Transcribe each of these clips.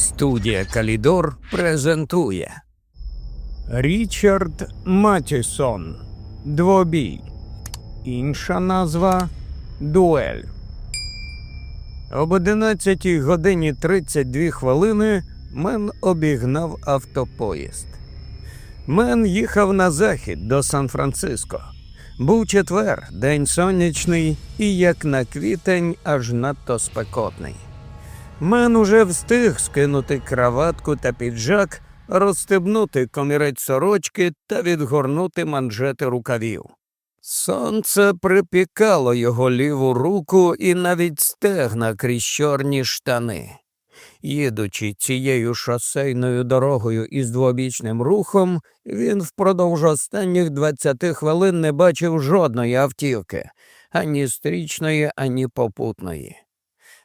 Студія Калідор презентує Річард Матісон. Двобій. Інша назва Дуель. Об 11 годині 32 хвилини Мен обігнав автопоїзд. Мен їхав на захід до Сан-Франциско. Був четвер, день сонячний і, як на квітень, аж надто спекотний. Мен уже встиг скинути краватку та піджак, розстебнути комірець сорочки та відгорнути манжети рукавів. Сонце припікало його ліву руку і навіть стегна крізь чорні штани. Їдучи цією шосейною дорогою із двобічним рухом, він впродовж останніх 20 хвилин не бачив жодної автівки, ані стрічної, ані попутної.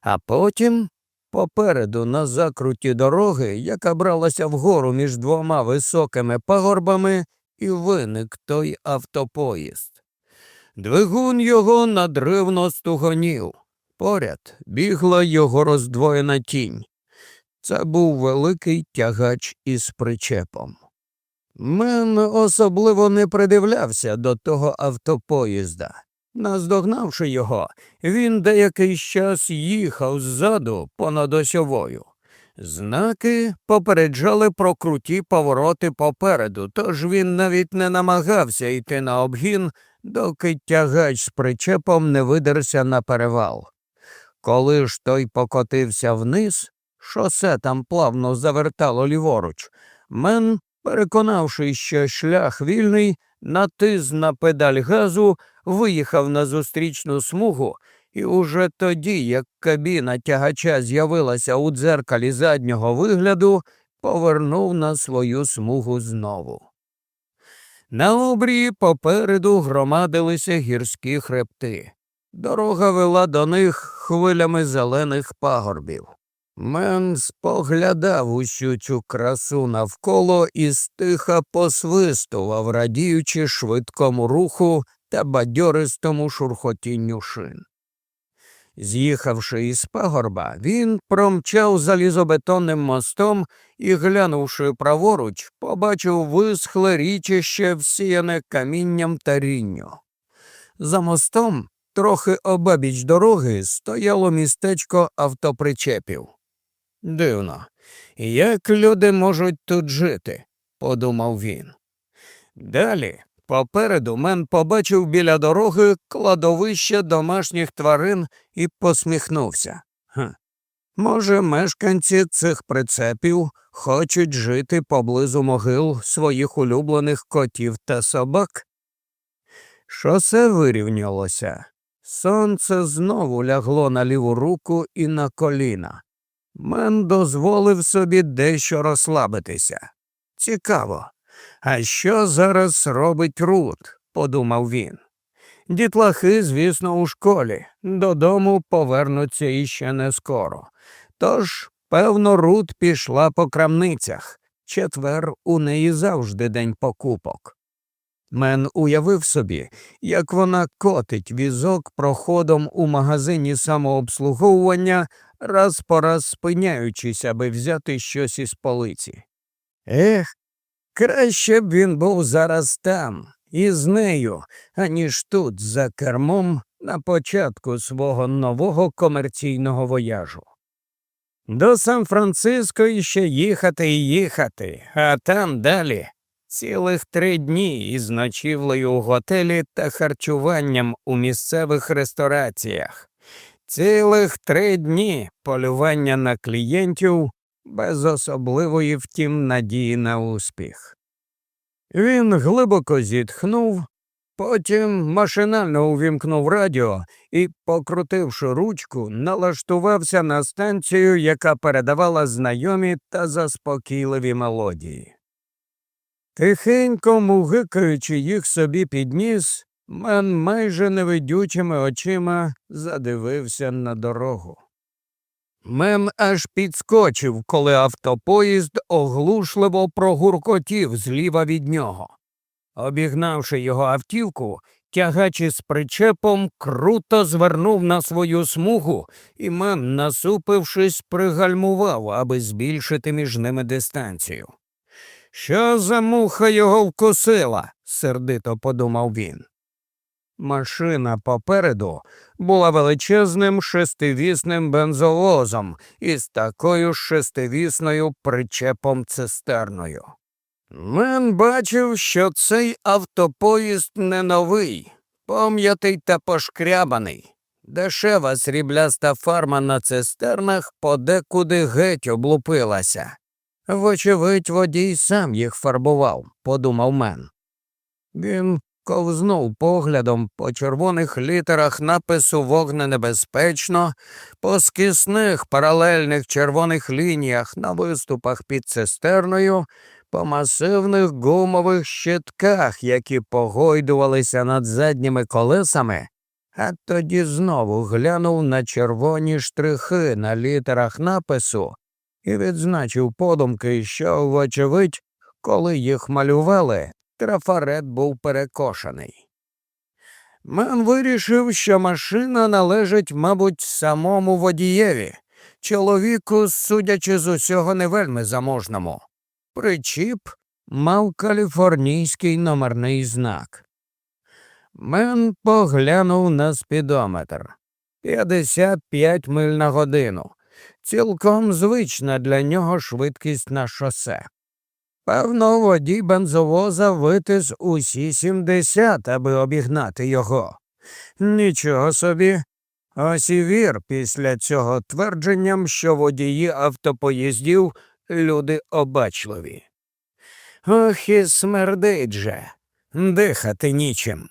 А потім Попереду, на закруті дороги, яка бралася вгору між двома високими пагорбами, і виник той автопоїзд. Двигун його надривно стугонів. Поряд бігла його роздвоєна тінь. Це був великий тягач із причепом. Мен особливо не придивлявся до того автопоїзда. Наздогнавши його, він деякий час їхав ззаду понад осьовою. Знаки попереджали про круті повороти попереду, тож він навіть не намагався йти на обгін, доки тягач з причепом не видерся на перевал. Коли ж той покотився вниз, шосе там плавно завертало ліворуч, мен, переконавши, що шлях вільний, натис на педаль газу виїхав на зустрічну смугу, і уже тоді, як кабіна тягача з'явилася у дзеркалі заднього вигляду, повернув на свою смугу знову. На обрії попереду громадилися гірські хребти. Дорога вела до них хвилями зелених пагорбів. Мен споглядав усю цю красу навколо і стиха посвистував, радіючи швидкому руху та бадьористому шурхотінню шин. З'їхавши із пагорба, він промчав залізобетонним мостом і, глянувши праворуч, побачив висхле річище, всіяне камінням та рінню. За мостом, трохи обабіч дороги, стояло містечко автопричепів. Дивно, як люди можуть тут жити, подумав він. Далі Попереду мен побачив біля дороги кладовище домашніх тварин і посміхнувся. Хм. Може, мешканці цих прицепів хочуть жити поблизу могил своїх улюблених котів та собак? Шосе вирівнялося. Сонце знову лягло на ліву руку і на коліна. Мен дозволив собі дещо розслабитися. Цікаво, а що зараз робить Рут? подумав він. Дітлахи, звісно, у школі, додому повернуться іще не скоро. Тож, певно, Рут пішла по крамницях. Четвер у неї завжди день покупок. Мен уявив собі, як вона котить візок проходом у магазині самообслуговування, раз по раз спиняючись, аби взяти щось із полиці. Ех, Краще б він був зараз там, із нею, аніж тут, за кермом, на початку свого нового комерційного вояжу. До Сан Франциско іще їхати і їхати, а там далі цілих три дні із ночівлею у готелі та харчуванням у місцевих рестораціях, цілих три дні полювання на клієнтів без особливої втім надії на успіх. Він глибоко зітхнув, потім машинально увімкнув радіо і, покрутивши ручку, налаштувався на станцію, яка передавала знайомі та заспокійливі мелодії. Тихенько мугикаючи їх собі під ніс, Мен майже невидючими очима задивився на дорогу. Мем аж підскочив, коли автопоїзд оглушливо прогуркотів зліва від нього. Обігнавши його автівку, тягач із причепом круто звернув на свою смугу, і мен, насупившись, пригальмував, аби збільшити між ними дистанцію. Що за муха його вкусила? сердито подумав він. Машина попереду була величезним шестивісним бензовозом із такою шестивісною причепом цистерною. Мен бачив, що цей автопоїзд не новий, пом'ятий та пошкрябаний. Дешева срібляста фарма на цистернах подекуди геть облупилася. Вочевидь, водій сам їх фарбував, подумав мен. Він ковзнув поглядом по червоних літерах напису вогненебезпечно, по скисних паралельних червоних лініях на виступах під цистерною, по масивних гумових щитках, які погойдувалися над задніми колесами, а тоді знову глянув на червоні штрихи на літерах напису і відзначив подумки, що, вочевидь, коли їх малювали, трафарет був перекошений. Мен вирішив, що машина належить, мабуть, самому водієві, чоловіку, судячи з усього не вельми заможному. Причіп мав каліфорнійський номерний знак. Мен поглянув на спідометр 55 миль на годину. Цілком звична для нього швидкість на шосе. Певно, водій бензовоза витис усі 70, аби обігнати його. Нічого собі. Ось і вір після цього твердженням, що водії автопоїздів люди обачливі. Ох і смердить же, дихати нічим.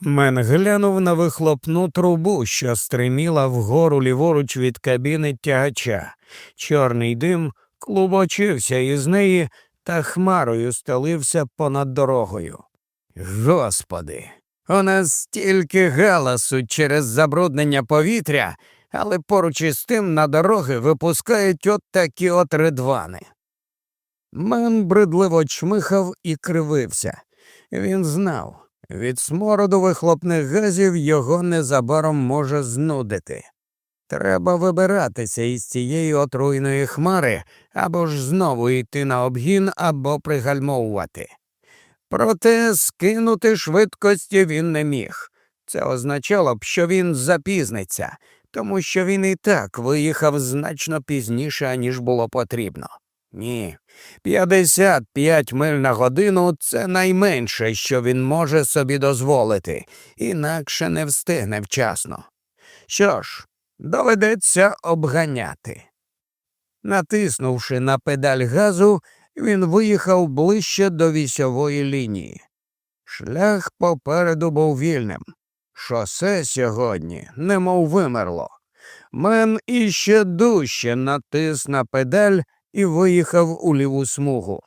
Мен глянув на вихлопну трубу, що стриміла вгору ліворуч від кабіни тягача. Чорний дим клубочився із неї та хмарою стелився понад дорогою. Господи, у нас стільки галасу через забруднення повітря, але поруч із тим на дороги випускають от такі от ридвани. Мен бредливо чмихав і кривився. Він знав, від смороду вихлопних газів його незабаром може знудити. Треба вибиратися із цієї отруйної хмари або ж знову йти на обгін, або пригальмовувати. Проте скинути швидкості він не міг. Це означало б, що він запізниться, тому що він і так виїхав значно пізніше, ніж було потрібно. Ні, 55 миль на годину це найменше, що він може собі дозволити, інакше не встигне вчасно. Що ж, доведеться обганяти. Натиснувши на педаль газу, він виїхав ближче до вісьової лінії. Шлях попереду був вільним. Шосе сьогодні немов вимерло. Мен іще дужче натис на педаль і виїхав у ліву смугу.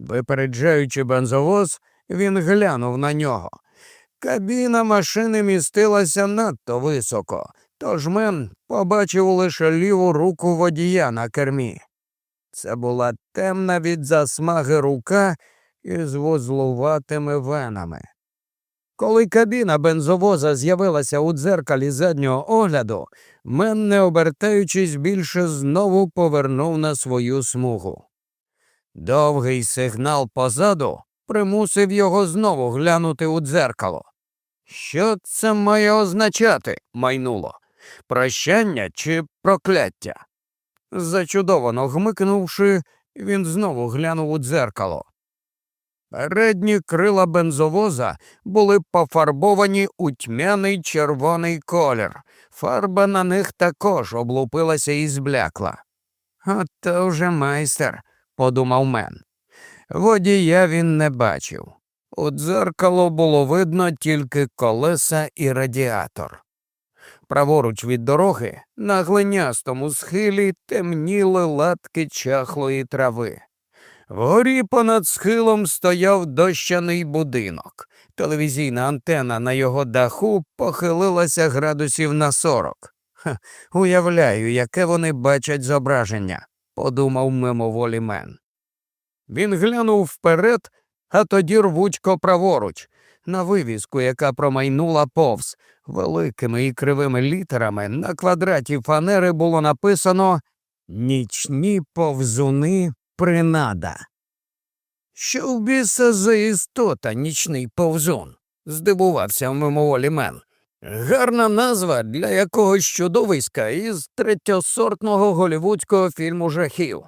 Випереджаючи бензовоз, він глянув на нього. Кабіна машини містилася надто високо, тож мен побачив лише ліву руку водія на кермі. Це була темна від засмаги рука із вузлуватими венами. Коли кабіна бензовоза з'явилася у дзеркалі заднього огляду, мен, не обертаючись більше, знову повернув на свою смугу. Довгий сигнал позаду примусив його знову глянути у дзеркало. Що це має означати? майнуло. Прощання чи прокляття? Зачудовано гмикнувши, він знову глянув у дзеркало. Передні крила бензовоза були пофарбовані у тьмяний червоний колір. Фарба на них також облупилася і зблякла. Ото вже майстер, подумав мен. Водія він не бачив. У дзеркало було видно тільки колеса і радіатор. Праворуч від дороги на глинястому схилі темніли латки чахлої трави. Вгорі понад схилом стояв дощаний будинок. Телевізійна антена на його даху похилилася градусів на сорок. Уявляю, яке вони бачать зображення, подумав мимоволі мен. Він глянув вперед, а тоді рвучко праворуч. На вивіску, яка промайнула повз. Великими і кривими літерами на квадраті фанери було написано Нічні повзуни принада. Що в біса за істота нічний повзун? здивувався мимоволі мен. Гарна назва для якогось чудовиська із третьосортного голівудського фільму жахів.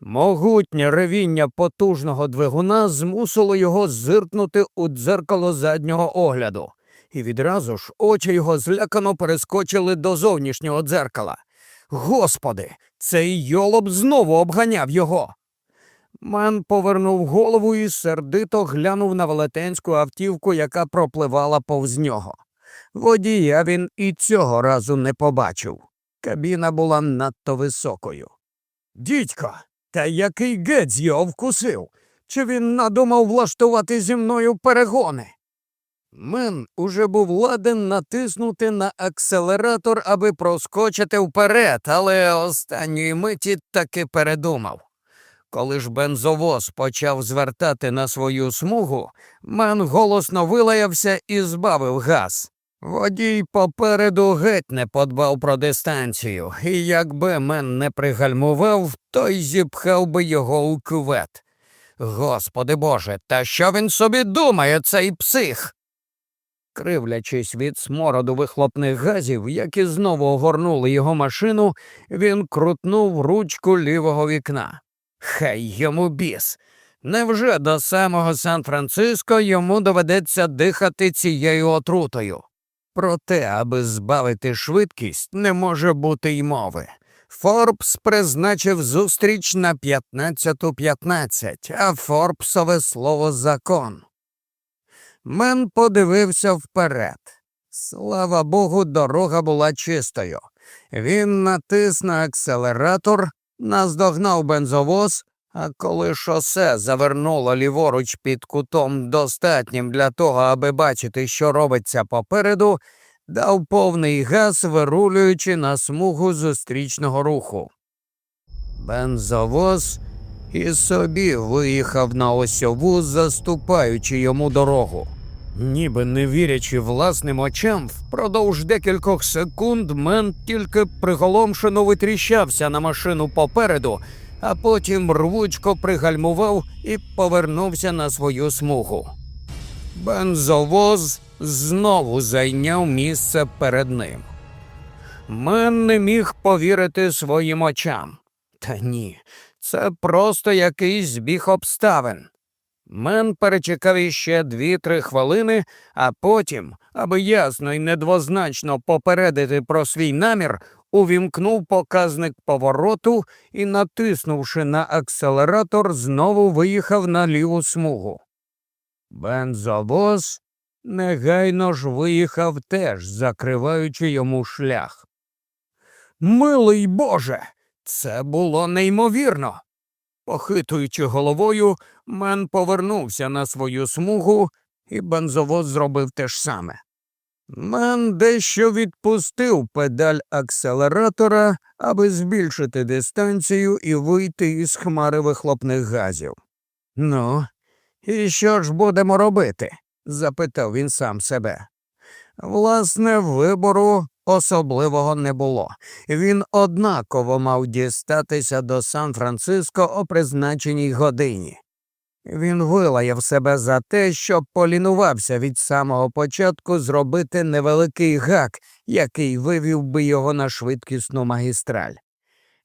Могутнє ревіння потужного двигуна змусило його зиркнути у дзеркало заднього огляду, і відразу ж очі його злякано перескочили до зовнішнього дзеркала. Господи, цей йолоб знову обганяв його. Мен повернув голову і сердито глянув на велетенську автівку, яка пропливала повз нього. Водія він і цього разу не побачив. Кабіна була надто високою. Дідько, та який гець його вкусив? Чи він надумав влаштувати зі мною перегони? Мен уже був ладен натиснути на акселератор, аби проскочити вперед, але останньої миті таки передумав. Коли ж бензовоз почав звертати на свою смугу, Мен голосно вилаявся і збавив газ. Водій попереду геть не подбав про дистанцію, і якби мен не пригальмував, то й зіпхав би його у кювет. Господи Боже, та що він собі думає, цей псих? Кривлячись від смороду вихлопних газів, які знову огорнули його машину, він крутнув ручку лівого вікна. Хай йому біс. Невже до самого Сан Франциско йому доведеться дихати цією отрутою? Проте, аби збавити швидкість, не може бути й мови. Форбс призначив зустріч на 15.15, .15, а Форбсове слово закон. Мен подивився вперед. Слава Богу, дорога була чистою. Він натис на акселератор, наздогнав бензовоз, а коли шосе завернуло ліворуч під кутом достатнім для того, аби бачити, що робиться попереду, дав повний газ, вирулюючи на смугу зустрічного руху. Бензовоз і собі виїхав на осьову, заступаючи йому дорогу. Ніби не вірячи власним очам, впродовж декількох секунд мен тільки приголомшено витріщався на машину попереду, а потім рвучко пригальмував і повернувся на свою смугу. Бензовоз знову зайняв місце перед ним. Мен не міг повірити своїм очам. Та ні, це просто якийсь збіг обставин. Мен перечекав іще дві-три хвилини, а потім, аби ясно і недвозначно попередити про свій намір, увімкнув показник повороту і, натиснувши на акселератор, знову виїхав на ліву смугу. Бензовоз негайно ж виїхав теж, закриваючи йому шлях. Милий Боже, це було неймовірно. Похитуючи головою, Мен повернувся на свою смугу, і бензовоз зробив те ж саме. Мен дещо відпустив педаль акселератора, аби збільшити дистанцію і вийти із хмари вихлопних газів. Ну, і що ж будемо робити? запитав він сам себе. Власне, вибору особливого не було. Він однаково мав дістатися до Сан Франциско о призначеній годині. Він вилаяв себе за те, що полінувався від самого початку зробити невеликий гак, який вивів би його на швидкісну магістраль.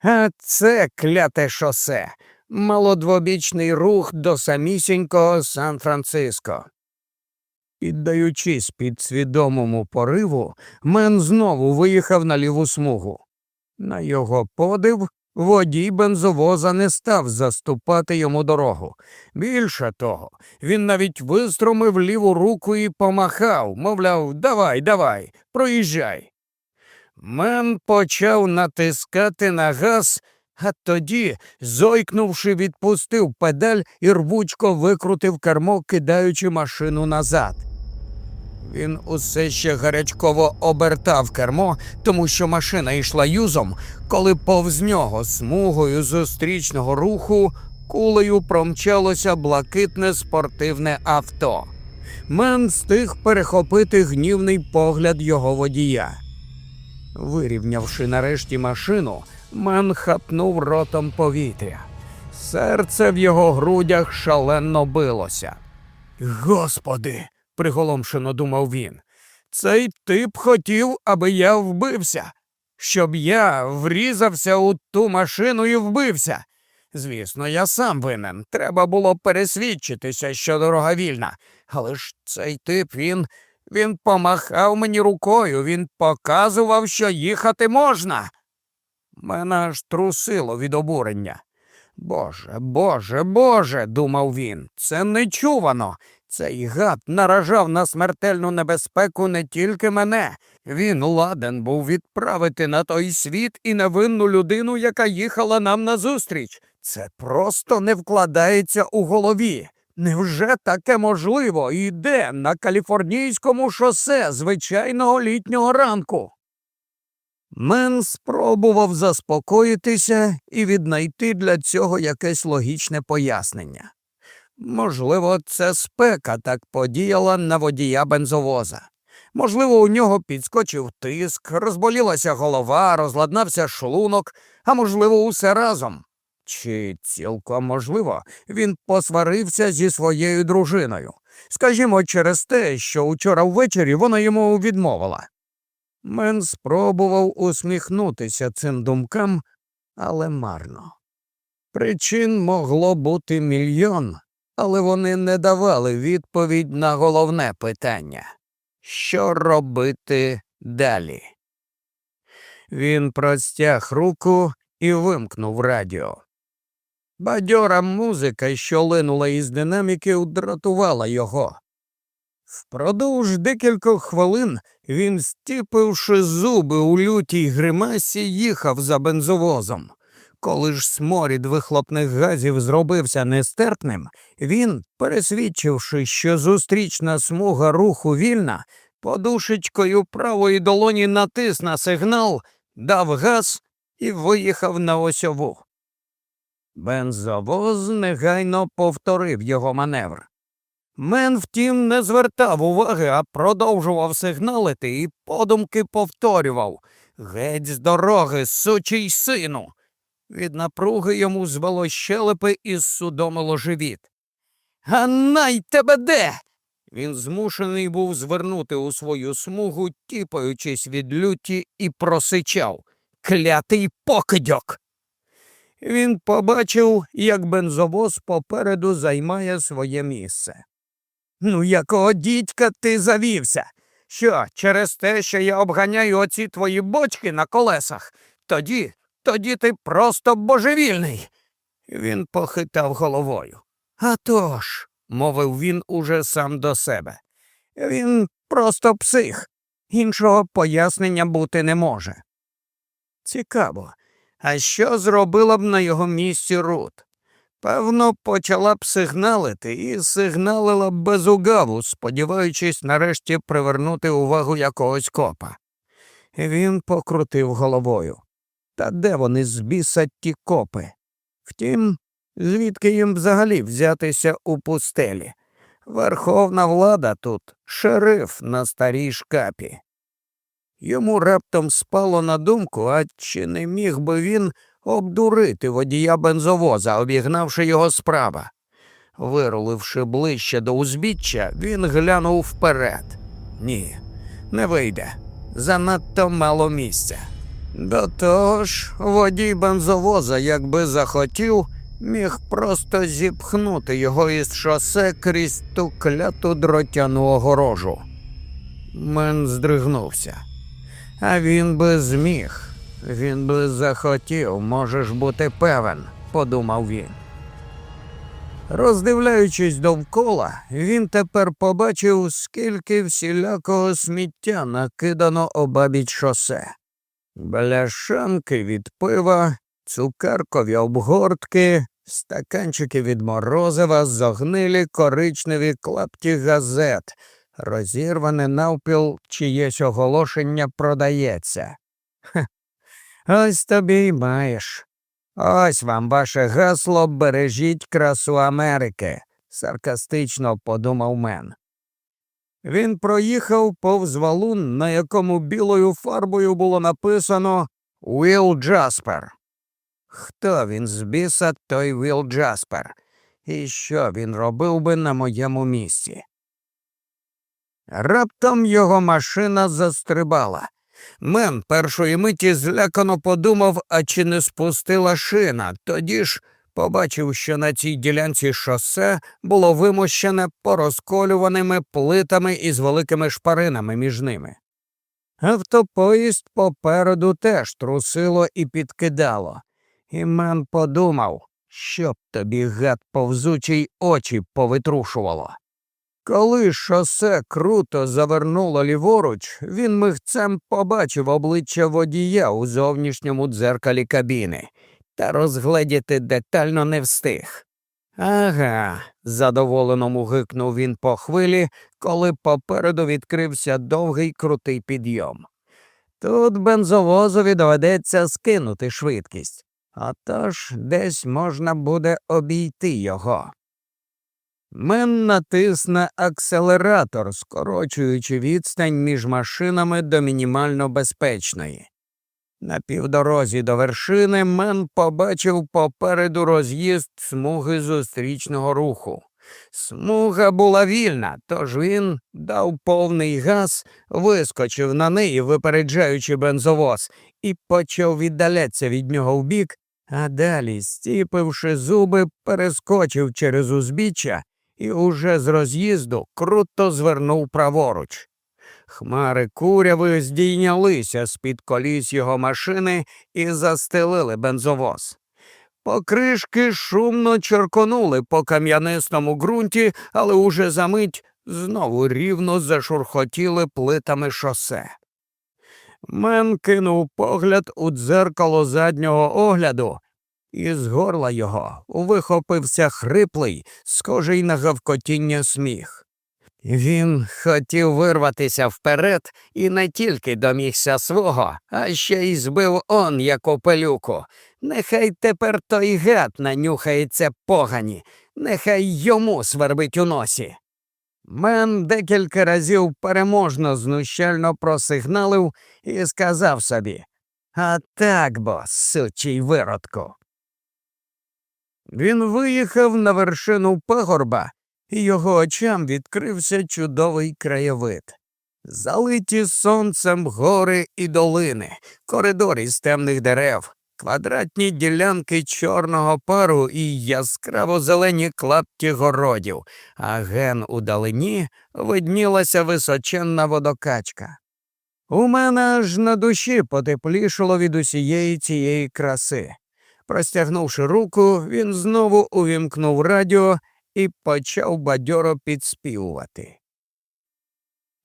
А це кляте шосе, малодвобічний рух до самісінького Сан Франциско. Піддаючись підсвідомому пориву, Мен знову виїхав на ліву смугу. На його подив, водій бензовоза не став заступати йому дорогу. Більше того, він навіть вистромив ліву руку і помахав, мовляв, давай, давай, проїжджай. Мен почав натискати на газ, а тоді, зойкнувши, відпустив педаль і рвучко викрутив кермо, кидаючи машину назад. Він усе ще гарячково обертав кермо, тому що машина йшла юзом, коли повз нього смугою зустрічного руху кулею промчалося блакитне спортивне авто. Мен встиг перехопити гнівний погляд його водія. Вирівнявши нарешті машину, Мен хапнув ротом повітря. Серце в його грудях шалено билося. Господи, приголомшено думав він, цей тип хотів, аби я вбився, щоб я врізався у ту машину і вбився. Звісно, я сам винен. Треба було пересвідчитися, що дорога вільна. Але ж цей тип він. Він помахав мені рукою, він показував, що їхати можна. Мене аж трусило від обурення. Боже, Боже, Боже, думав він, це нечувано. Цей гад наражав на смертельну небезпеку не тільки мене. Він ладен був відправити на той світ і невинну людину, яка їхала нам назустріч. Це просто не вкладається у голові. Невже таке можливо і на каліфорнійському шосе звичайного літнього ранку? Мен спробував заспокоїтися і віднайти для цього якесь логічне пояснення. Можливо, це спека так подіяла на водія бензовоза. Можливо, у нього підскочив тиск, розболілася голова, розладнався шлунок, а можливо, усе разом. Чи цілком можливо, він посварився зі своєю дружиною, скажімо, через те, що учора ввечері вона йому відмовила. Мен спробував усміхнутися цим думкам, але марно. Причин могло бути мільйон, але вони не давали відповідь на головне питання що робити далі? Він простяг руку і вимкнув радіо. Бадьора музика, що линула із динаміки, удратувала його. Впродовж декількох хвилин він, стіпивши зуби у лютій гримасі, їхав за бензовозом. Коли ж сморід вихлопних газів зробився нестерпним, він, пересвідчивши, що зустрічна смуга руху вільна, подушечкою правої долоні натис на сигнал, дав газ і виїхав на осьову. Бензовоз негайно повторив його маневр. Мен, втім, не звертав уваги, а продовжував сигналити і подумки повторював Геть з дороги, сучий сину. Від напруги йому звело щелепи і судомило живіт. А най тебе де? Він змушений був звернути у свою смугу, тіпаючись від люті, і просичав Клятий покидьок. Він побачив, як бензовоз попереду займає своє місце. Ну, якого дідька ти завівся? Що, через те, що я обганяю оці твої бочки на колесах? Тоді, тоді ти просто божевільний. Він похитав головою. «А тож», – мовив він уже сам до себе. Він просто псих. Іншого пояснення бути не може. Цікаво, а що зробила б на його місці Рут? Певно, почала б сигналити і сигналила б без угаву, сподіваючись нарешті привернути увагу якогось копа. Він покрутив головою. Та де вони збісать ті копи? Втім, звідки їм взагалі взятися у пустелі? Верховна влада тут шериф на старій шкапі. Йому раптом спало на думку, а чи не міг би він обдурити водія бензовоза, обігнавши його справа. Вируливши ближче до узбіччя, він глянув вперед. Ні, не вийде. Занадто мало місця. До того ж, водій бензовоза, якби захотів, міг просто зіпхнути його із шосе крізь ту кляту дротяну огорожу. Мен здригнувся. А він би зміг. Він би захотів, можеш бути певен, подумав він. Роздивляючись довкола, він тепер побачив, скільки всілякого сміття накидано обабіч шосе. Бляшанки від пива, цукеркові обгортки, стаканчики від морозива, зогнилі коричневі клапті газет, розірване навпіл чиєсь оголошення продається. Хе, ось тобі й маєш. Ось вам ваше гасло бережіть красу Америки, саркастично подумав мен. Він проїхав повз валун, на якому білою фарбою було написано Уіл Джаспер. Хто він з біса, той Віл Джаспер? І що він робив би на моєму місці? Раптом його машина застрибала. Мен першої миті злякано подумав, а чи не спустила шина. Тоді ж побачив, що на цій ділянці шосе було вимощене порозколюваними плитами із великими шпаринами між ними. Автопоїзд попереду теж трусило і підкидало. І Мен подумав, щоб тобі гад повзучий очі повитрушувало. Коли шосе круто завернуло ліворуч, він мигцем побачив обличчя водія у зовнішньому дзеркалі кабіни, та розгледіти детально не встиг. Ага, задоволено мугикнув він по хвилі, коли попереду відкрився довгий крутий підйом. Тут бензовозові доведеться скинути швидкість, а тож десь можна буде обійти його. Мен натисне акселератор, скорочуючи відстань між машинами до мінімально безпечної. На півдорозі до вершини Мен побачив попереду роз'їзд смуги зустрічного руху. Смуга була вільна, тож він дав повний газ, вискочив на неї, випереджаючи бензовоз, і почав віддалятися від нього вбік, а далі, стіпивши зуби, перескочив через узбіччя і уже з роз'їзду круто звернув праворуч. Хмари куряви здійнялися з під коліс його машини і застелили бензовоз. Покришки шумно черконули по кам'янистому ґрунті, але уже за мить знову рівно зашурхотіли плитами шосе. Мен кинув погляд у дзеркало заднього огляду і з горла його вихопився хриплий, схожий на гавкотіння сміх. Він хотів вирватися вперед і не тільки домігся свого, а ще й збив он яку пилюку. Нехай тепер той гад нанюхається погані, нехай йому свербить у носі. Мен декілька разів переможно знущально просигналив і сказав собі А так бо, сучий виродку. Він виїхав на вершину пагорба, і його очам відкрився чудовий краєвид. Залиті сонцем гори і долини, коридори з темних дерев, квадратні ділянки чорного пару і яскраво зелені клапті городів, а ген у далині виднілася височенна водокачка. У мене аж на душі потеплішало від усієї цієї краси. Простягнувши руку, він знову увімкнув радіо і почав бадьоро підспівувати.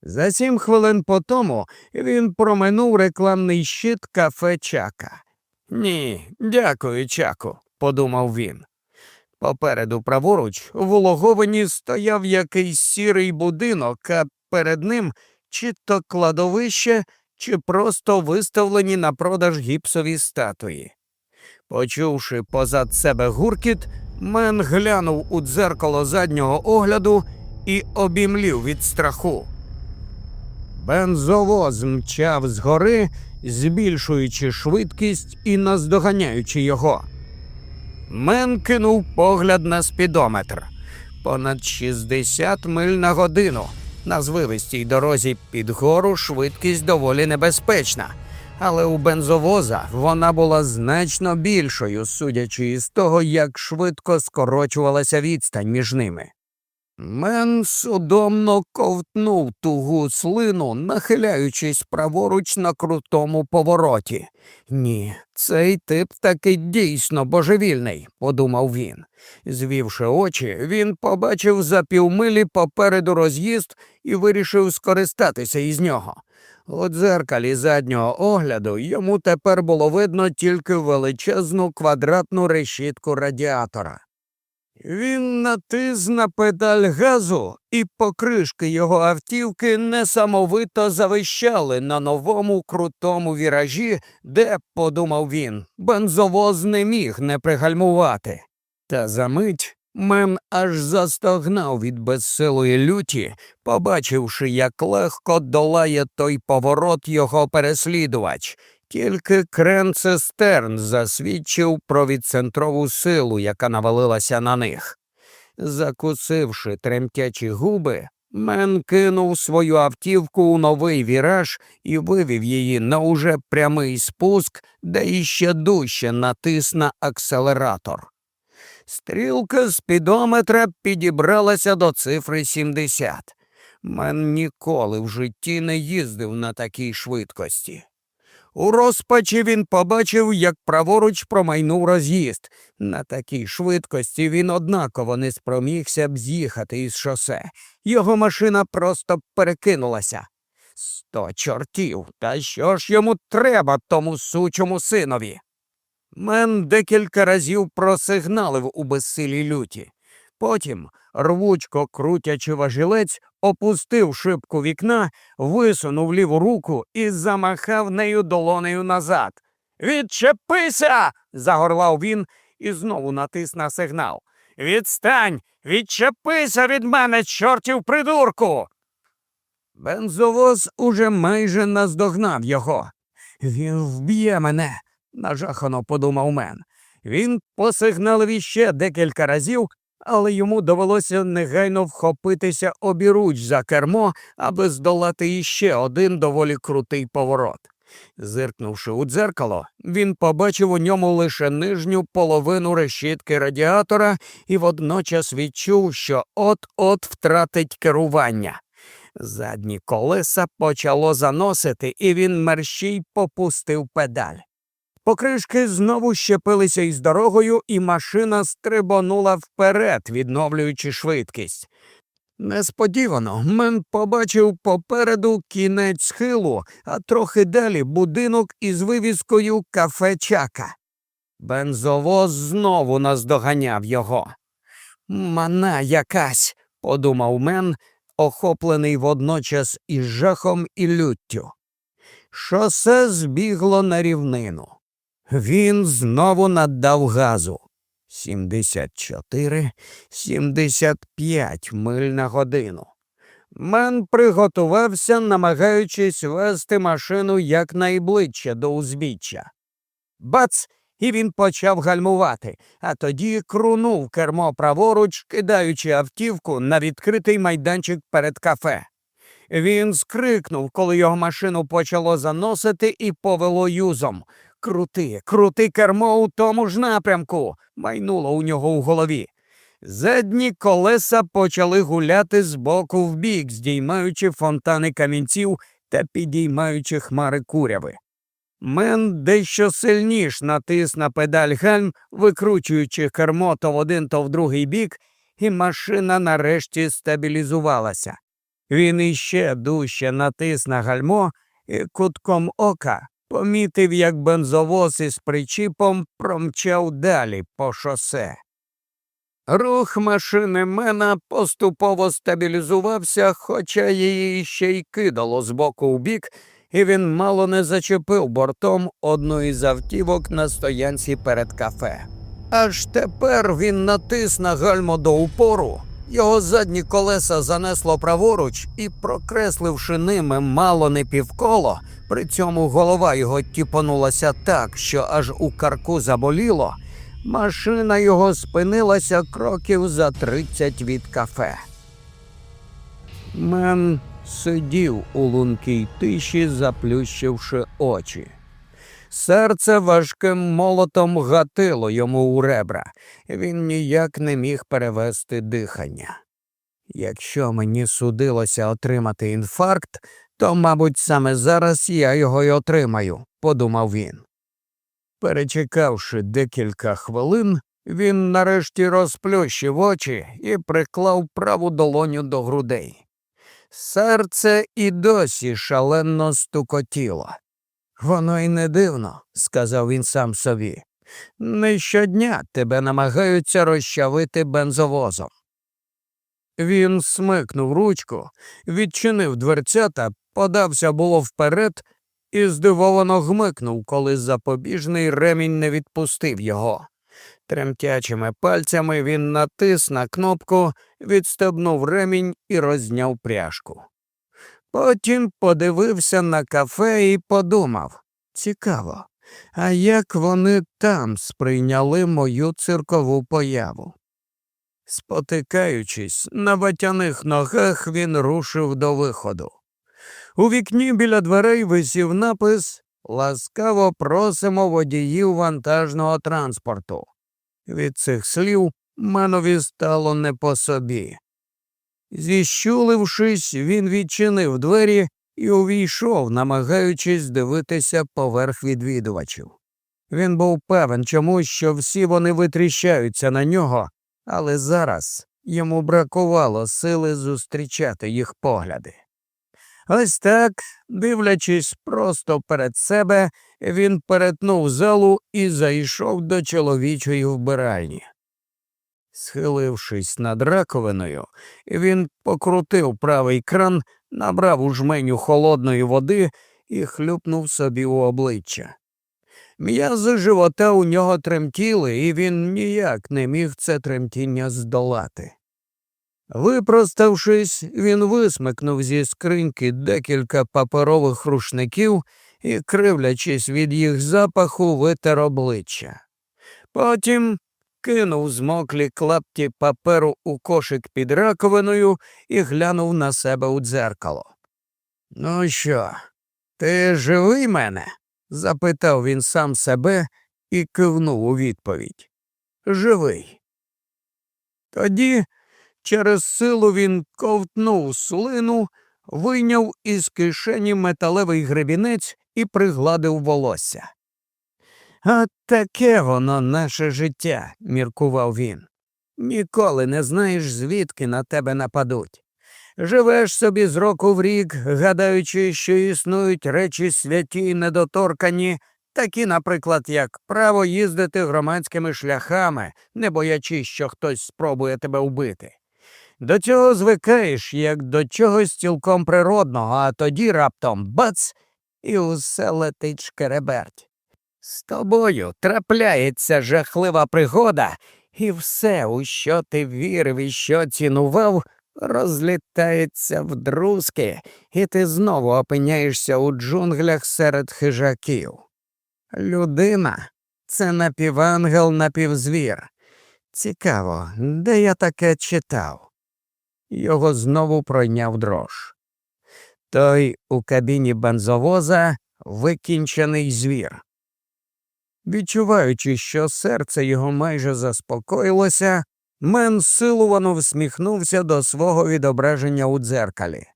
За сім хвилин по тому він проминув рекламний щит кафе Чака. Ні, дякую, Чаку, подумав він. Попереду праворуч в улоговані стояв якийсь сірий будинок, а перед ним чи то кладовище, чи просто виставлені на продаж гіпсові статуї. Почувши позад себе гуркіт, мен глянув у дзеркало заднього огляду і обімлів від страху. Бензовоз мчав згори, збільшуючи швидкість і наздоганяючи його. Мен кинув погляд на спідометр понад 60 миль на годину. На звивистій дорозі під гору швидкість доволі небезпечна але у бензовоза вона була значно більшою, судячи із того, як швидко скорочувалася відстань між ними. Мен судомно ковтнув тугу слину, нахиляючись праворуч на крутому повороті. Ні, цей тип таки дійсно божевільний, подумав він. Звівши очі, він побачив за півмилі попереду роз'їзд і вирішив скористатися із нього. У дзеркалі заднього огляду йому тепер було видно тільки величезну квадратну решітку радіатора. Він натис на педаль газу, і покришки його автівки несамовито завищали на новому крутому віражі, де, подумав він, бензовоз не міг не пригальмувати. Та за мить Мен аж застогнав від безсилої люті, побачивши, як легко долає той поворот його переслідувач. Тільки крен цистерн засвідчив про відцентрову силу, яка навалилася на них. Закусивши тремтячі губи, Мен кинув свою автівку у новий віраж і вивів її на уже прямий спуск, де іще дужче натис на акселератор. Стрілка спідометра підібралася до цифри 70. Мен ніколи в житті не їздив на такій швидкості. У розпачі він побачив, як праворуч промайнув роз'їзд. На такій швидкості він однаково не спромігся б з'їхати із шосе. Його машина просто перекинулася. Сто чортів, та що ж йому треба тому сучому синові? Мен декілька разів просигналив у безсилій люті. Потім, рвучко крутячи важілець, опустив шибку вікна, висунув ліву руку і замахав нею долонею назад. Відчепися. загорлав він і знову натис на сигнал. Відстань, відчепися від мене, чортів придурку. Бензовоз уже майже наздогнав його. Він вб'є мене, нажахано подумав мен. Він посигналив іще декілька разів, але йому довелося негайно вхопитися обіруч за кермо, аби здолати іще один доволі крутий поворот. Зиркнувши у дзеркало, він побачив у ньому лише нижню половину решітки радіатора і водночас відчув, що от-от втратить керування. Задні колеса почало заносити, і він мерщій попустив педаль. Покришки знову щепилися із дорогою, і машина стрибонула вперед, відновлюючи швидкість. Несподівано Мен побачив попереду кінець схилу, а трохи далі будинок із вивіскою кафе Чака. Бензовоз знову наздоганяв його. Мана якась, подумав Мен, охоплений водночас і жахом і люттю. Шосе збігло на рівнину. Він знову наддав газу. 74, 75 миль на годину. Мен приготувався, намагаючись вести машину якнайближче до узбіччя. Бац! І він почав гальмувати, а тоді крунув кермо праворуч, кидаючи автівку на відкритий майданчик перед кафе. Він скрикнув, коли його машину почало заносити і повело юзом. Крути, крути кермо у тому ж напрямку, майнуло у нього у голові. Задні колеса почали гуляти з боку в бік, здіймаючи фонтани камінців та підіймаючи хмари куряви. Мен дещо сильніш натис на педаль гальм, викручуючи кермо то в один, то в другий бік, і машина нарешті стабілізувалася. Він іще дужче натис на гальмо і кутком ока помітив, як бензовоз із причіпом промчав далі по шосе. Рух машини Мена поступово стабілізувався, хоча її ще й кидало з боку в бік, і він мало не зачепив бортом одну із автівок на стоянці перед кафе. Аж тепер він натис на гальмо до упору, його задні колеса занесло праворуч і, прокресливши ними мало не півколо, при цьому голова його тіпонулася так, що аж у карку заболіло. Машина його спинилася кроків за тридцять від кафе. Мен сидів у лункій тиші, заплющивши очі. Серце важким молотом гатило йому у ребра, він ніяк не міг перевести дихання. Якщо мені судилося отримати інфаркт, то, мабуть, саме зараз я його й отримаю, подумав він. Перечекавши декілька хвилин, він нарешті розплющив очі і приклав праву долоню до грудей. Серце і досі шалено стукотіло. Воно й не дивно, сказав він сам собі. Не щодня тебе намагаються розчавити бензовозом. Він смикнув ручку, відчинив дверцята, подався було вперед і здивовано гмикнув, коли запобіжний ремінь не відпустив його. Тремтячими пальцями він натис на кнопку, відстебнув ремінь і розняв пряжку. Потім подивився на кафе і подумав цікаво, а як вони там сприйняли мою циркову появу? Спотикаючись, на ватяних ногах він рушив до виходу. У вікні біля дверей висів напис Ласкаво просимо водіїв вантажного транспорту. Від цих слів Менові стало не по собі. Зіщулившись, він відчинив двері і увійшов, намагаючись дивитися поверх відвідувачів. Він був певен чомусь, що всі вони витріщаються на нього, але зараз йому бракувало сили зустрічати їх погляди. Ось так, дивлячись просто перед себе, він перетнув залу і зайшов до чоловічої вбиральні. Схилившись над раковиною, він покрутив правий кран, набрав у жменю холодної води і хлюпнув собі у обличчя. М'язи живота у нього тремтіли, і він ніяк не міг це тремтіння здолати. Випроставшись, він висмикнув зі скриньки декілька паперових рушників і, кривлячись від їх запаху, витер обличчя. Потім кинув змоклі клапті паперу у кошик під раковиною і глянув на себе у дзеркало. Ну що, ти живий мене? запитав він сам себе і кивнув у відповідь. Живий. Тоді через силу він ковтнув слину, вийняв із кишені металевий гребінець і пригладив волосся. От таке воно наше життя, міркував він. Ніколи не знаєш, звідки на тебе нападуть. Живеш собі з року в рік, гадаючи, що існують речі святі й недоторкані, такі, наприклад, як право їздити громадськими шляхами, не боячись, що хтось спробує тебе вбити. До цього звикаєш, як до чогось цілком природного, а тоді раптом бац, і усе летить шкереберть. З тобою трапляється жахлива пригода, і все, у що ти вірив і що цінував, розлітається в друзки, і ти знову опиняєшся у джунглях серед хижаків. Людина це напівангел, напівзвір. Цікаво, де я таке читав? Його знову пройняв дрож. Той у кабіні бензовоза викінчений звір. Відчуваючи, що серце його майже заспокоїлося, Мен силувано всміхнувся до свого відображення у дзеркалі.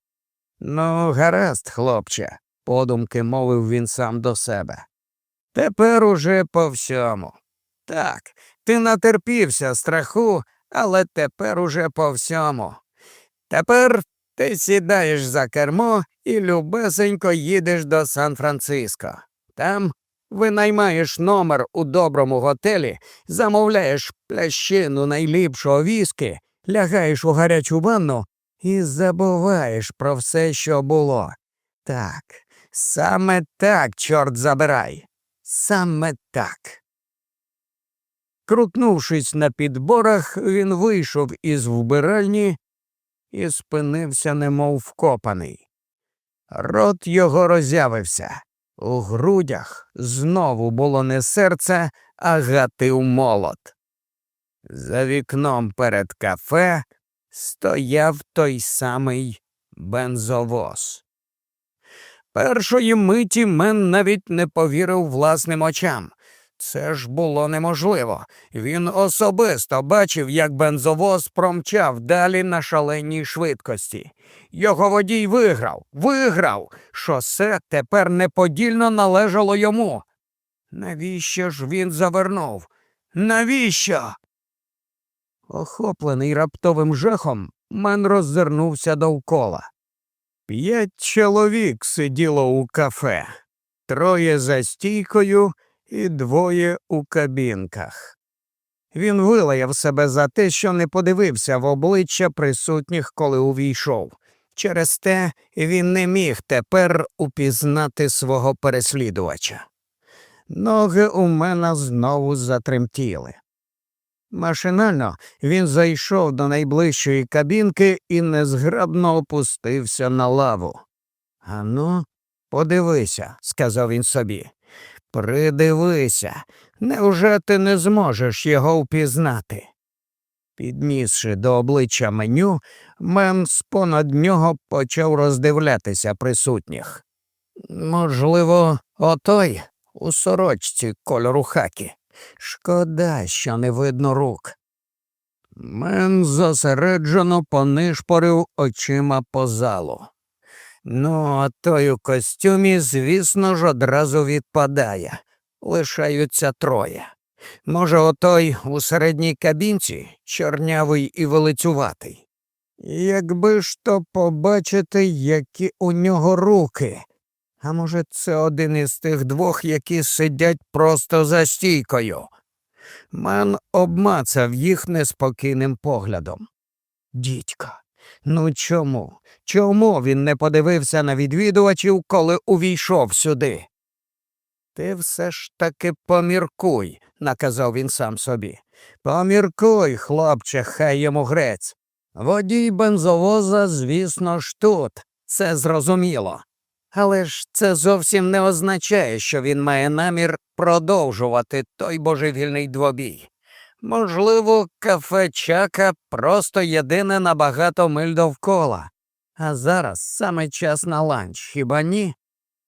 Ну, гаразд, хлопче, подумки мовив він сам до себе. Тепер уже по всьому. Так, ти натерпівся страху, але тепер уже по всьому. Тепер ти сідаєш за кермо і любесенько їдеш до Сан Франциско. Там винаймаєш номер у доброму готелі, замовляєш плящину найліпшого віскі, лягаєш у гарячу ванну і забуваєш про все, що було. Так, саме так, чорт забирай. Саме так. Крутнувшись на підборах, він вийшов із вбиральні і спинився, немов вкопаний. Рот його роззявився. У грудях знову було не серце, а гатив молот. За вікном перед кафе стояв той самий бензовоз. Першої миті Мен навіть не повірив власним очам. Це ж було неможливо. Він особисто бачив, як бензовоз промчав далі на шаленій швидкості. Його водій виграв, виграв. Шосе тепер неподільно належало йому. Навіщо ж він завернув? Навіщо? Охоплений раптовим жахом, Мен роззирнувся довкола. П'ять чоловік сиділо у кафе, троє за стійкою і двоє у кабінках. Він вилаяв себе за те, що не подивився в обличчя присутніх, коли увійшов. Через те він не міг тепер упізнати свого переслідувача. Ноги у мене знову затремтіли. Машинально він зайшов до найближчої кабінки і незграбно опустився на лаву. Ану, подивися, сказав він собі. Придивися, невже ти не зможеш його впізнати? Піднісши до обличчя меню, Мен з понад нього почав роздивлятися присутніх. Можливо, отой у сорочці кольору хакі. Шкода, що не видно рук. Мен зосереджено понишпорив очима по залу. Ну, а той у костюмі, звісно ж, одразу відпадає. Лишаються троє. Може, отой у середній кабінці, чорнявий і велицюватий. Якби ж то побачити, які у нього руки. А може, це один із тих двох, які сидять просто за стійкою. Ман обмацав їх неспокійним поглядом. Дідька, ну чому? Чому він не подивився на відвідувачів, коли увійшов сюди? Ти все ж таки поміркуй, наказав він сам собі. Поміркуй, хлопче, хай йому грець. Водій бензовоза, звісно ж, тут, це зрозуміло. Але ж це зовсім не означає, що він має намір продовжувати той божевільний двобій. Можливо, кафе Чака просто єдине на багато миль довкола. А зараз саме час на ланч, хіба ні?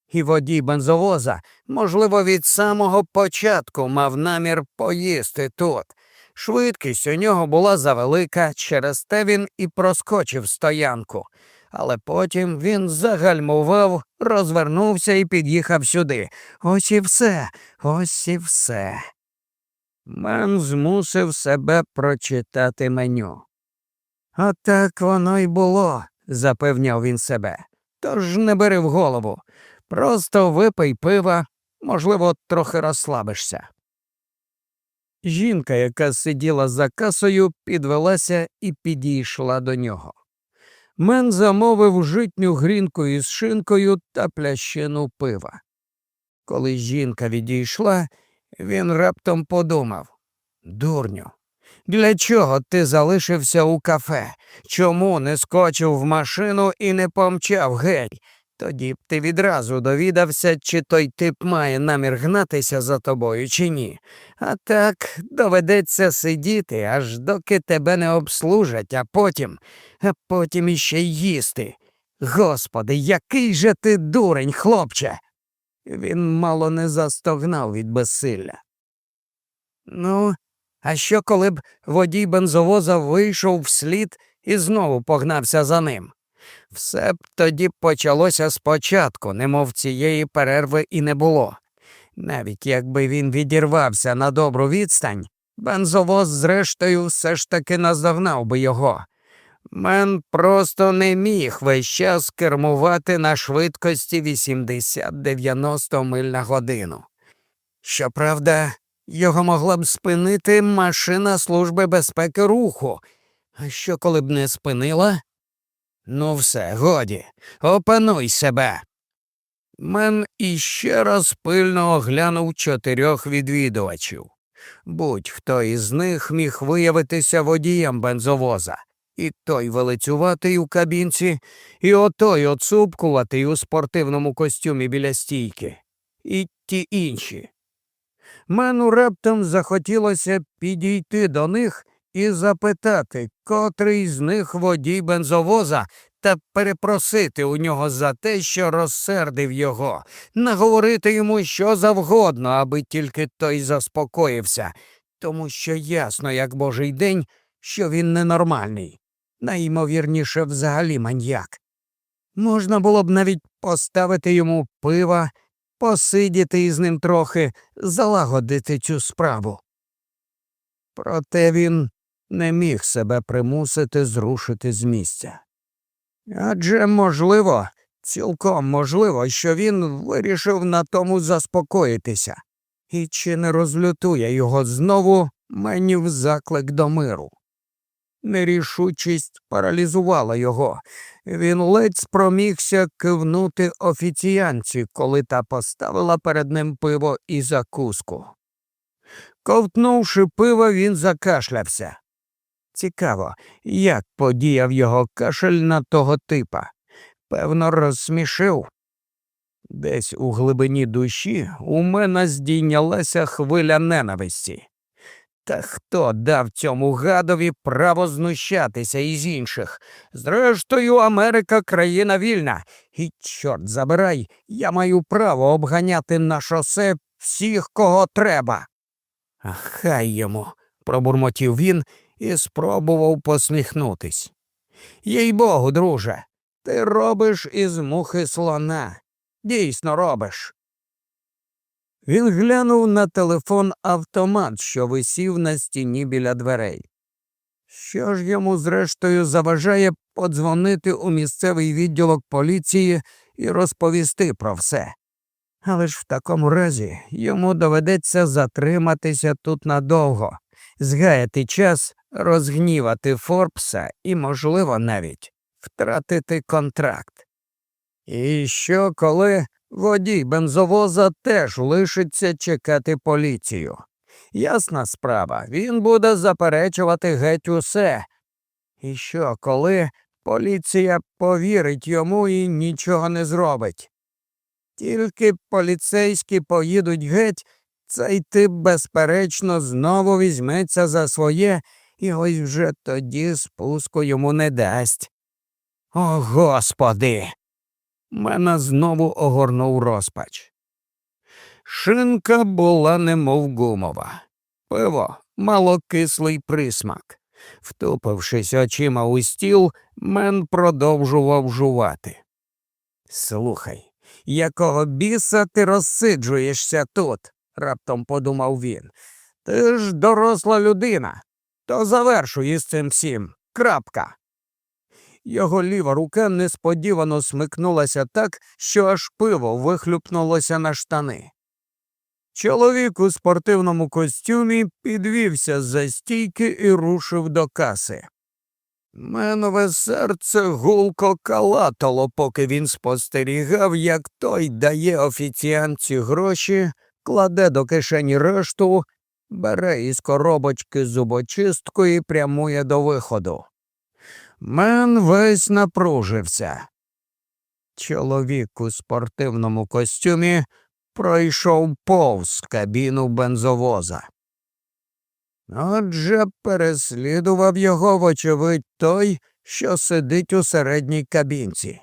І водій бензовоза, можливо, від самого початку мав намір поїсти тут. Швидкість у нього була завелика, через те він і проскочив стоянку але потім він загальмував, розвернувся і під'їхав сюди. Ось і все, ось і все. Мен змусив себе прочитати меню. А так воно й було, запевняв він себе. Тож не бери в голову. Просто випий пива, можливо, трохи розслабишся. Жінка, яка сиділа за касою, підвелася і підійшла до нього. Мен замовив житню грінку із шинкою та плящину пива. Коли жінка відійшла, він раптом подумав Дурню, для чого ти залишився у кафе? Чому не скочив в машину і не помчав геть? Тоді б ти відразу довідався, чи той тип має намір гнатися за тобою, чи ні. А так доведеться сидіти, аж доки тебе не обслужать, а потім, а потім іще їсти. Господи, який же ти дурень, хлопче. Він мало не застогнав від безсилля. Ну, а що, коли б водій бензовоза вийшов вслід і знову погнався за ним? Все б тоді почалося спочатку, немов цієї перерви і не було. Навіть якби він відірвався на добру відстань, бензовоз, зрештою, все ж таки наздогнав би його. Мен просто не міг весь час кермувати на швидкості 80-90 миль на годину. Щоправда, його могла б спинити машина Служби безпеки руху, а що коли б не спинила? Ну, все, годі, опануй себе. Мен іще раз пильно оглянув чотирьох відвідувачів. Будь-хто із них міг виявитися водієм бензовоза, і той велицюватий у кабінці, і отой оцупкуватий у спортивному костюмі біля стійки, і ті інші. Мену раптом захотілося підійти до них і запитати, котрий з них водій бензовоза, та перепросити у нього за те, що розсердив його, наговорити йому що завгодно, аби тільки той заспокоївся, тому що ясно, як божий день, що він ненормальний, найімовірніше взагалі маньяк. Можна було б навіть поставити йому пива, посидіти із ним трохи, залагодити цю справу. Проте він не міг себе примусити зрушити з місця. Адже можливо, цілком можливо, що він вирішив на тому заспокоїтися, і чи не розлютує його знову мені заклик до миру. Нерішучість паралізувала його, він ледь спромігся кивнути офіціянці, коли та поставила перед ним пиво і закуску. Ковтнувши пива, він закашлявся. Цікаво, як подіяв його кашель на того типа. Певно, розсмішив. Десь у глибині душі у мене здійнялася хвиля ненависті. Та хто дав цьому гадові право знущатися із інших? Зрештою, Америка країна вільна, і, чорт забирай, я маю право обганяти на шосе всіх, кого треба. А хай йому, пробурмотів він і спробував посміхнутись. Їй богу, друже, ти робиш із мухи слона. Дійсно робиш. Він глянув на телефон автомат, що висів на стіні біля дверей. Що ж йому, зрештою, заважає подзвонити у місцевий відділок поліції і розповісти про все. Але ж в такому разі йому доведеться затриматися тут надовго, згаяти час, розгнівати Форбса і, можливо, навіть втратити контракт. І що, коли водій бензовоза теж лишиться чекати поліцію? Ясна справа, він буде заперечувати геть усе. І що, коли поліція повірить йому і нічого не зробить? Тільки поліцейські поїдуть геть, цей тип, безперечно, знову візьметься за своє і ось вже тоді спуску йому не дасть. О, господи! Мене знову огорнув розпач. Шинка була немов гумова, пиво мало кислий присмак. Втупившись очима у стіл, мен продовжував жувати. Слухай, якого біса ти розсиджуєшся тут? раптом подумав він. Ти ж доросла людина, то завершуй із цим всім. Крапка. Його ліва рука несподівано смикнулася так, що аж пиво вихлюпнулося на штани. Чоловік у спортивному костюмі підвівся з-за стійки і рушив до каси. Менове серце гулко калатало, поки він спостерігав, як той дає офіціанці гроші, кладе до кишені решту, бере із коробочки зубочистку і прямує до виходу. Мен весь напружився. Чоловік у спортивному костюмі пройшов повз кабіну бензовоза. Отже, переслідував його, вочевидь, той, що сидить у середній кабінці.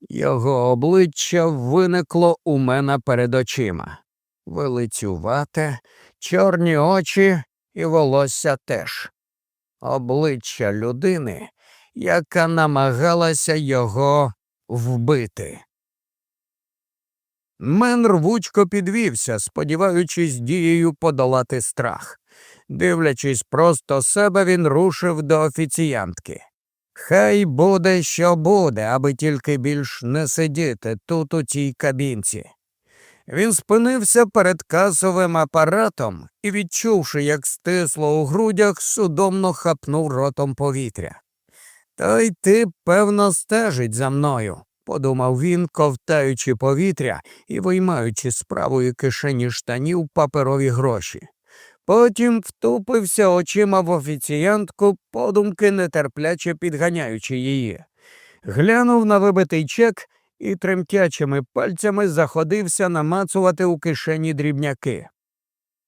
Його обличчя виникло у мене перед очима. Велицювате, чорні очі і волосся теж. Обличчя людини, яка намагалася його вбити. Мен рвучко підвівся, сподіваючись дією подолати страх. Дивлячись просто себе, він рушив до офіціянтки. Хай буде, що буде, аби тільки більш не сидіти тут у цій кабінці. Він спинився перед касовим апаратом і, відчувши, як стисло у грудях, судомно хапнув ротом повітря. Той тип, певно, стежить за мною, подумав він, ковтаючи повітря і виймаючи з правої кишені штанів паперові гроші. Потім втупився очима в офіціантку, подумки нетерпляче підганяючи її. Глянув на вибитий чек і тремтячими пальцями заходився намацувати у кишені дрібняки.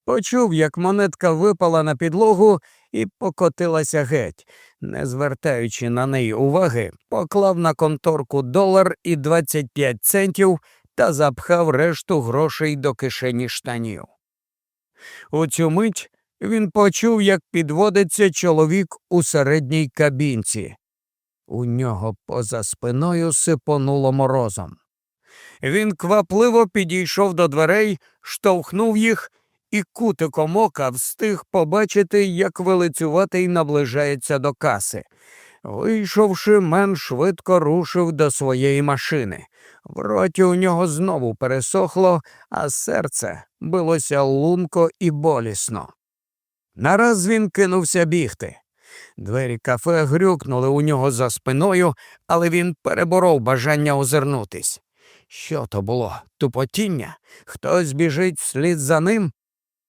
Почув, як монетка випала на підлогу і покотилася геть. Не звертаючи на неї уваги, поклав на конторку долар і 25 центів та запхав решту грошей до кишені штанів. У цю мить він почув, як підводиться чоловік у середній кабінці. У нього поза спиною сипонуло морозом. Він квапливо підійшов до дверей, штовхнув їх і кутиком ока встиг побачити, як велицюватий наближається до каси. Вийшовши, мен швидко рушив до своєї машини. В роті у нього знову пересохло, а серце билося лунко і болісно. Нараз він кинувся бігти. Двері кафе грюкнули у нього за спиною, але він переборов бажання озирнутись. Що то було? Тупотіння? Хтось біжить вслід за ним?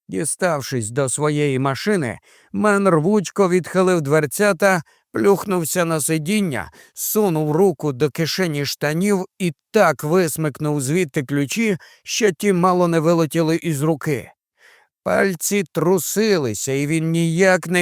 Діставшись до своєї машини, мен рвучко відхилив дверцята, плюхнувся на сидіння, сунув руку до кишені штанів і так висмикнув звідти ключі, що ті мало не вилетіли із руки. Пальці трусилися, і він ніяк не